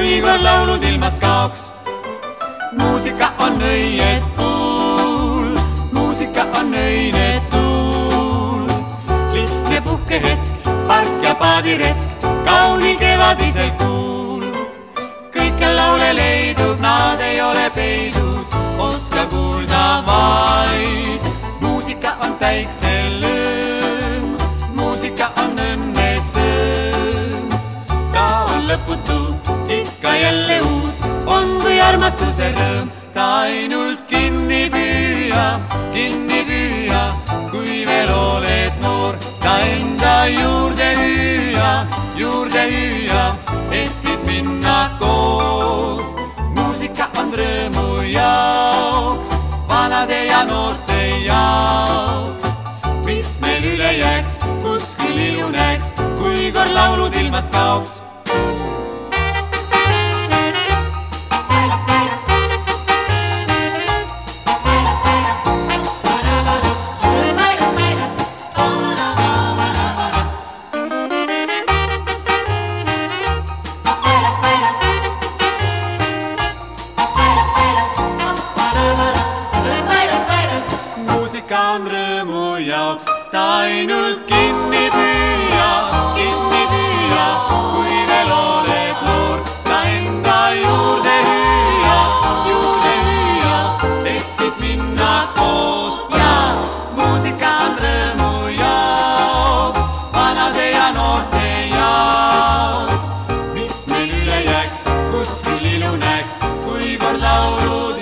kord laulud ilmast kaoks. muusika on õietuul, muusika on öine tuul. lihtne puhkehetk, park ja paadiretk, kaunil kevadisel kuul. Armastuse rõõm, ta ainult kinni püüa, kinni püüa, kui veel oled noor, ta enda juurde hüüa, juurde hüüa, et siis minna koos. muusika on rõõmu jaoks, vanade ja noorte jaoks, mis meil üle jääks, kus küll ilu näeks, kui kord laulud ilmast kaoks. ikka on rõõmu jaoks, ta ainult kinni püüa, kinni püüa, kui veel oled noor, ta enda juurde hüüa, juurde hüüa, et siis minna koos. Ja muusika on rõõmu jaoks, vanade ja noorte jaoks, mis meil üle jääks, kus küll ilu näeks, kui kord laulud